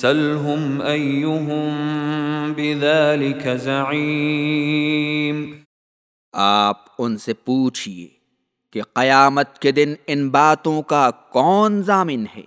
سلهم أيهم بذلك زعيم آپ ان سے پوچھئے کہ قیامت کے دن ان باتوں کا کون ضامن ہے؟